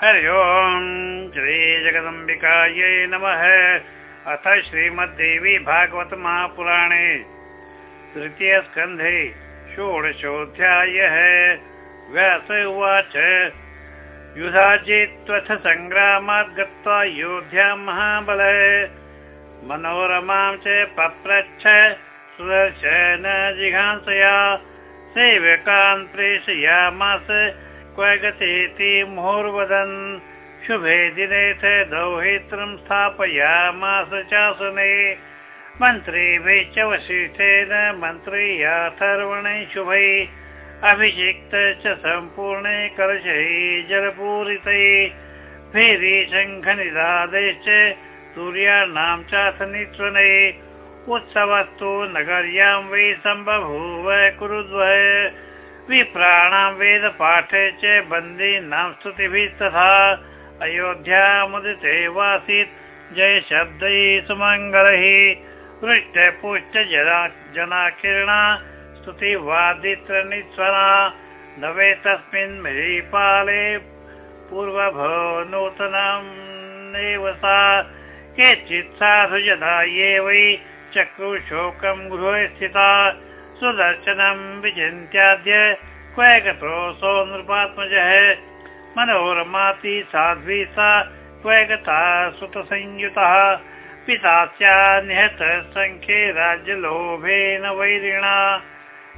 हरि ओम् जगदम्बिकायै नमः। अथ श्रीमद्देवी भागवत महापुराणे तृतीयस्कन्धे षोडशोऽध्यायः। व्यास उवाच। युधाजित्वथ सङ्ग्रामात् गत्वा योध्या महाबल। मनोरमां च पप्रच्छ सुदर्शन जिघांसया सेवकान् प्रेषयामास गतेति मुहुर्वदन्। शुभे दिने दौहित्रं स्थापयामास चासने। मन्त्रिभिः च वसिष्ठेन मन्त्र्याथर्वणे शुभै। अभिषिक्त च सम्पूर्णे कलशै जलपूरितै। फेरी शङ्खनिदादैश्च सूर्याणां चाथनित्वनै उत्सवस्तु नगर्यां वै सम्बभूव कुरुद्वय विप्राणां वेदपाठे च बन्दीनां स्तुतिभिस्तथा अयोध्यामुदिते वासीत् जय शब्दैः सुमङ्गलैः। हृष्टपुष्ट जनाकिरणा स्तुतिवादित्रनिस्वरा। नवे तस्मिन् महीपाले पूर्वभो नूतनम् सा। केचित् साधु जना ये वै चक्रुशोकं गृहे स्थिता सुदर्शनं विचिन्त्याद्य क्व गतोऽसौ नृपात्मजः। मनोरमाति साध्वी सा क्व गता सुतसंयुतः। पिता स्यान्यहत सङ्ख्ये राज्यलोभेन वैरिणा।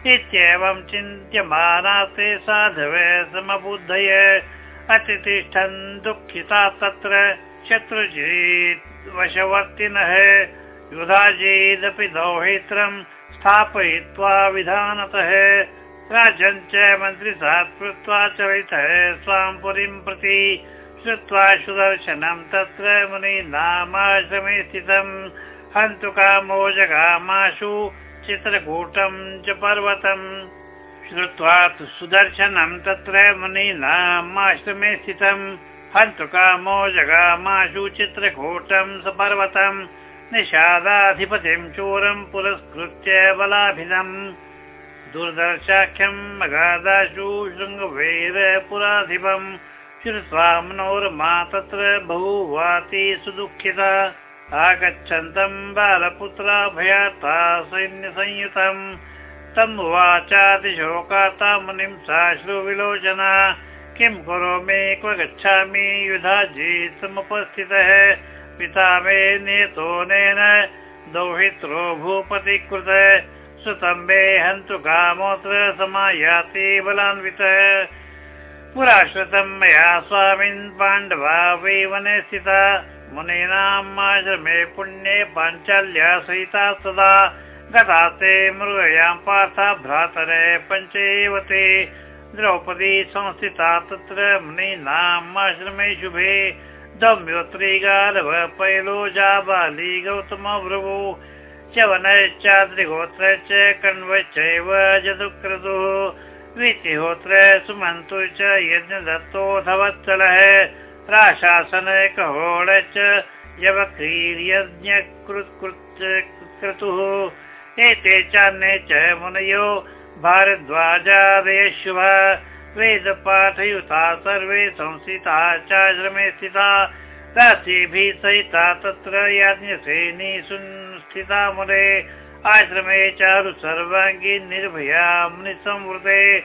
इत्येवं चिन्त्यमाना ते साधवः समबुद्धय। अतितिष्ठन् दुःखिता तत्र शत्रुजित् वशवर्तिनः। युधाजिदपि दौहित्रम् स्थापयित्वा विधानतः राजन् च मन्त्रिसात् कृत्वा चरितः स्वां पुरीं प्रति श्रुत्वा सुदर्शनं तत्र मुनिनामाश्रमे स्थितम् हन्तु कामो जगामाशु चित्रकूटं च पर्वतम् श्रुत्वा सुदर्शनं तत्र मुनीनामाश्रमे स्थितम् हन्तु कामो जगामाशु चित्रकूटं स पर्वतम् निषादाधिपतिं चोरं पुरस्कृत्य बलाभिधम् दुर्दर्शाख्यम् अगादाशु शृङ्गवैरपुराधिपम् श्रुत्वा मनोरमा तत्र बहुवाति सुदुःखिता। आगच्छन्तं बालपुत्रा भयाता सैन्यसंयुतम्। तम् उवाचातिशोकाता मुनिं साश्रुविलोचना किं करोमि क्व गच्छामि युधाजित् समुपस्थितः पिता मे नेतोनेन दौहित्रो भूपतिकृत सुतम्बे हन्तु कामोऽत्र समायाति बलान्वितः। पुरा श्रुतं मया स्वामिन् पाण्डवा वै वने स्थिता मुनीनामाश्रमे पुण्ये पाञ्चाल्या सहिता सदा। गतास्ते मृगयां पार्था भ्रातरे पञ्चैव ते द्रौपदी संस्थिता तत्र मुनीनाम् आश्रमे शुभे दम्योत्री गालव पैलो जाबाली गौतम भृगु चवनश्चाद्रिहोत्र च जदुक्रतुः वीतिहोत्र सुमन्तु च यज्ञदत्तोऽधवत्सलः राशासन कहोळश्च यवक्रीर्यज्ञकृतुः एते चान्ये च मुनयो। भारद्वाजादय शुभा वेदपाठयुता सर्वे संस्थिता चाश्रमे स्थिता। राशिभिः सहिता तत्र याज्ञसेनी सुस्थिता मुने। आश्रमे चारु सर्वाङ्गी निर्भया मुनिसंवृते।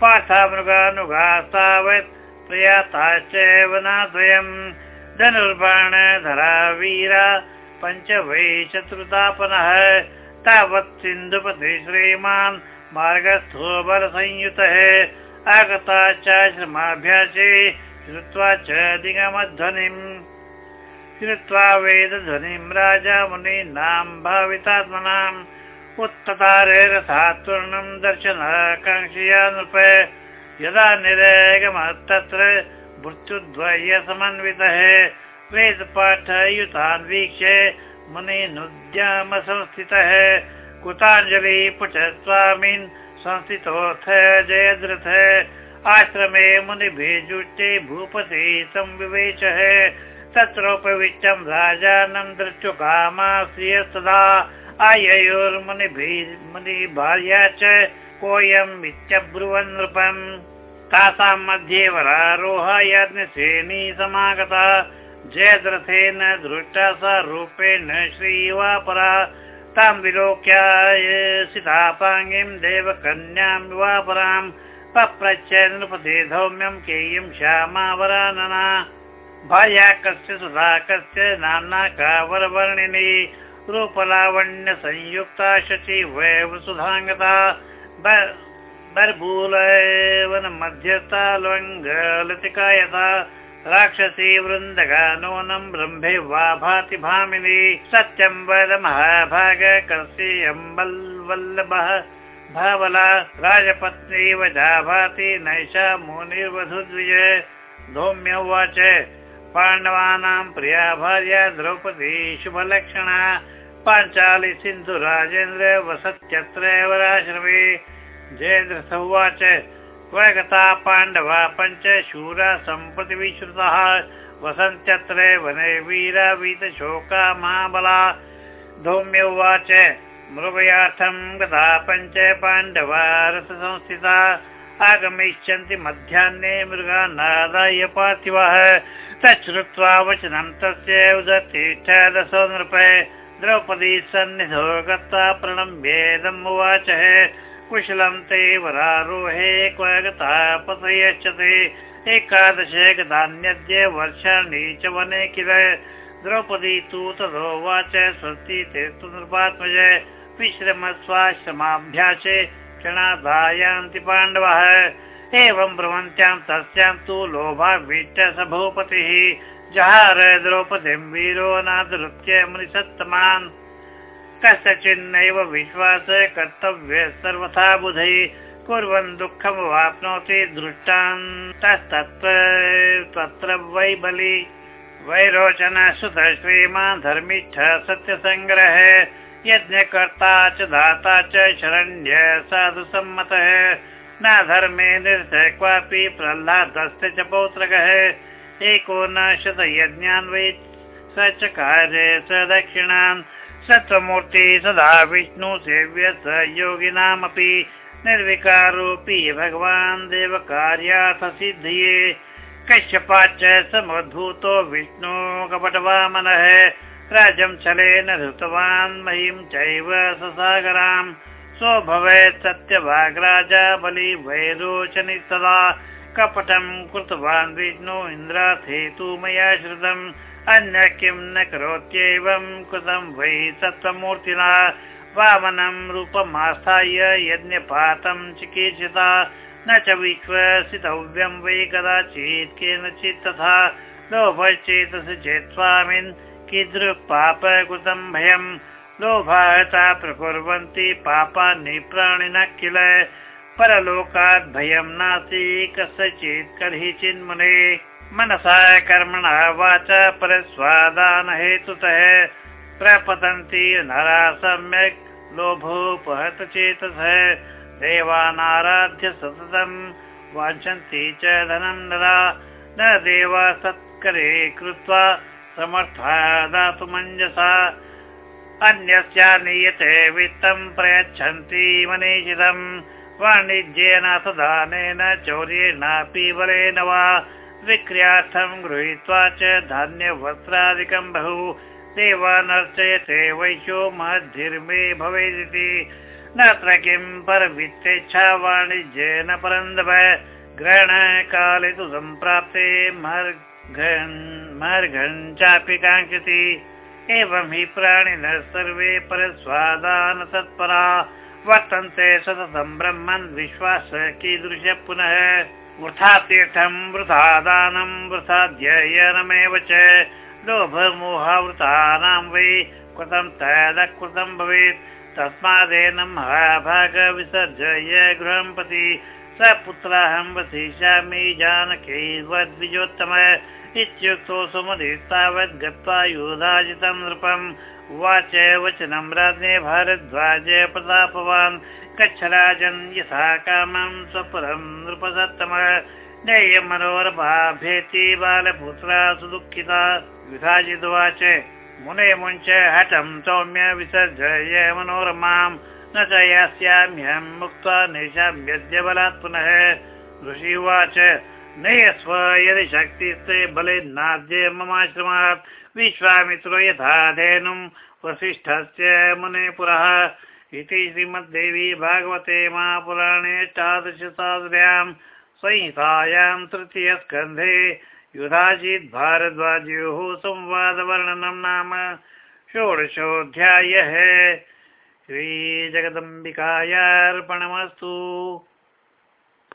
पाठा मृगानुगास्तावत् प्रयाताश्च वनाद्वयम् धनुर्बाणधरा वीरा पञ्च वै शत्रुतापनः तावत् सिन्धुपति श्रीमान् मार्गस्थो बलसंयुतः आगता चाश्रमाभ्यासे श्रुत्वा च दिगमध्वनिम्। श्रुत्वा वेदध्वनिं राजा मुनीनां भावितात्मनाम्। उत्ततारे रथात्वर्णं दर्शनाकाङ्क्षया नृप यदा निरगमत्तत्र मृत्युद्वय समन्वितः वेदपाठयुतान् वीक्ष्य मुनिनुद्याम संस्थितः कुताञ्जलि पुट स्वामिन् संस्थितोऽथ जयद्रथ। आश्रमे मुनिभिजुष्टे भूपति संविवेशः तत्रोपविष्टं राजानं दृष्टुकामा श्रियस्तदा आययोर्मुनिभिः मुनिभार्या च कोऽयम् इत्यब्रुवन् नृपम्। तासां मध्ये वरारोह यज्ञश्रेणी समागता। जयद्रथेन दृष्टा सा रूपेण श्रीवा परा तां विलोक्याय सीतापाङ्गीं देवकन्यां वा परां पप्रच्छ नृपते धौम्यं केयं श्यामावरानना। भार्या कस्य सुधा कस्य नाम्ना कावरवर्णिनी रूपलावण्य संयुक्ता शची वैव सुधाङ्गता। लतिका यथा राक्षसी वृन्दगानोनं ब्रह्मे वा भाति भामिनी सत्यं वद महाभाग वल्लभः भावला राजपत्नी वजा भाति नैषा मुनिर्वधुद्विजय धौम्य उवाच पाण्डवानां प्रिया भार्या द्रौपदी शुभलक्षणा। पाञ्चालि सिन्धु राजेन्द्र वसत्यत्रैवराश्रमे जयद्रथ उवाच स्वगता पाण्डवा पञ्च शूरा सम्प्रति विश्रुतः वसन्त्यत्र वने वीरा वीतशोका महाबला। धौम्य उवाच मृगयार्थं गता पञ्च पाण्डवा रथसंस्थिता आगमिष्यन्ति मध्याह्ने मृगान्नादाय पार्थिवः। तच्छ्रुत्वा वचनं तस्य उदतिष्ठ दशो नृप द्रौपदी सन्निधो गत्वा प्रणम्येदम् उवाच कुशलं ते वरारोहे क्व गता पतयच्छते एकादश गतान्यद्य वर्षाणि च वने किल। द्रौपदी तु तदोवाच स्वस्ति ते तु नृपात्मज। विश्रमस्वाश्रमाभ्यासे क्षणादायान्ति पाण्डवः। एवं ब्रवन्त्यां तस्यां तु लोभावीट्य स भूपतिः। जहार द्रौपदीं वीरो नादृत्य मुनिसत्तमान् कस्यचिन्नैव विश्वास कर्तव्य सर्वथा बुधै कुर्वन् दुःखमवाप्नोति दृष्टान्तस्तत्र वै बलि। वैरोचन सुत श्रीमान् धर्मिष्ठ सत्यसङ्ग्रह। यज्ञकर्ता च दाता च शरण्य साधु सम्मतः। न धर्मे निर्थ क्वापि प्रह्लादस्य च पौत्रकः एको न शतयज्ञान् वै स च कार्य स दक्षिणान् सत्त्वमूर्ति सदा विष्णु सेव्य स योगिनामपि निर्विकारोऽपि भगवान् देवकार्याथ सिद्धये कश्यपाच्च समुद्भूतो विष्णु कपटवामनः राज्यं छलेन धृतवान् महीं चैव ससागरां भवेत् सत्यभाग्राजा बलि वैरोचनि सदा। कपटं कृतवान् विष्णु इन्द्राथेतु मया श्रुतम् अन्य किं न करोत्येवं कृतं वै सत्त्वमूर्तिना वामनं रूपमास्थाय यज्ञपातं चिकीर्षिता। न च विश्वसितव्यं वै कदाचित् केनचित् तथा लोभश्चेतसि चेत् स्वामिन् कीदृक्पाप कृतं भयं। लोभाता प्रकुर्वन्ति पापानि प्राणिनः किल। परलोकात् भयं नास्ति कस्यचित् कर्हि चिन्मुने मनसा कर्मणा वाच परस्वादान हेतुतः प्रपतन्ति नरा सम्यक् लोभोपहत चेतसः। देवानाराध्य सततं च नरा न देवा सत्करे कृत्वा समर्था दातुमञ्जसा अन्यस्या नीयते वित्तं प्रयच्छन्ति मनीषितम्। वाणिज्येन सदानेन चौर्येणापि बलेन वा विक्रियार्थं गृहीत्वा च धान्यवस्त्रादिकं बहु देवानर्चयते वैश्यो महद्धिर्मे भवेदिति। नात्र किं परवित्तेच्छा वाणिज्येन परन्दव ग्रहणकाले तु सम्प्राप्ते महर्घन् चापि काङ्क्षति। एवं हि प्राणिनः सर्वे परस्वादान तत्परा वर्तन्ते सततं ब्रह्मन् विश्वास कीदृश पुनः वृथा तीर्थं वृथा दानं वृथाध्ययनमेव च लोभमोहावृतानां वै कृतं तदकृतं भवेत्। तस्मादेन महाभाग विसर्जय गृहं प्रति स पुत्राहं वसिष्यामि जानकीवद्विजोत्तम इत्युक्तो सुमधिस्तावद् गत्वा युधाजितं नृपम्। उवाच वचनं राज्ञे भारद्वाज प्रतापवान् गच्छराजन् यथा कामं स्वपुरं नृपसत्तम। नेय मनोरभाभेति बालपुत्रा सुदुःखिता विभाजितुवाच मुने मुञ्च हठं सौम्य विसर्जय मनोरमां। न च यास्याम्यहं मुक्त्वा निशाम्यद्य बलात् पुनः। ऋषि उवाच नयस्व यदि शक्तिस्ते बले नाद्य ममाश्रमात् विश्वामित्रो यथा धेनुं वसिष्ठस्य मुने पुरः इति श्रीमद्देवी भागवते महापुराणे अष्टादशसादर्यां संहितायां तृतीयस्कन्धे युधाजित् भारद्वाजयोः संवादवर्णनं नाम षोडशोऽध्यायः। श्रीजगदम्बिकायार्पणमस्तु।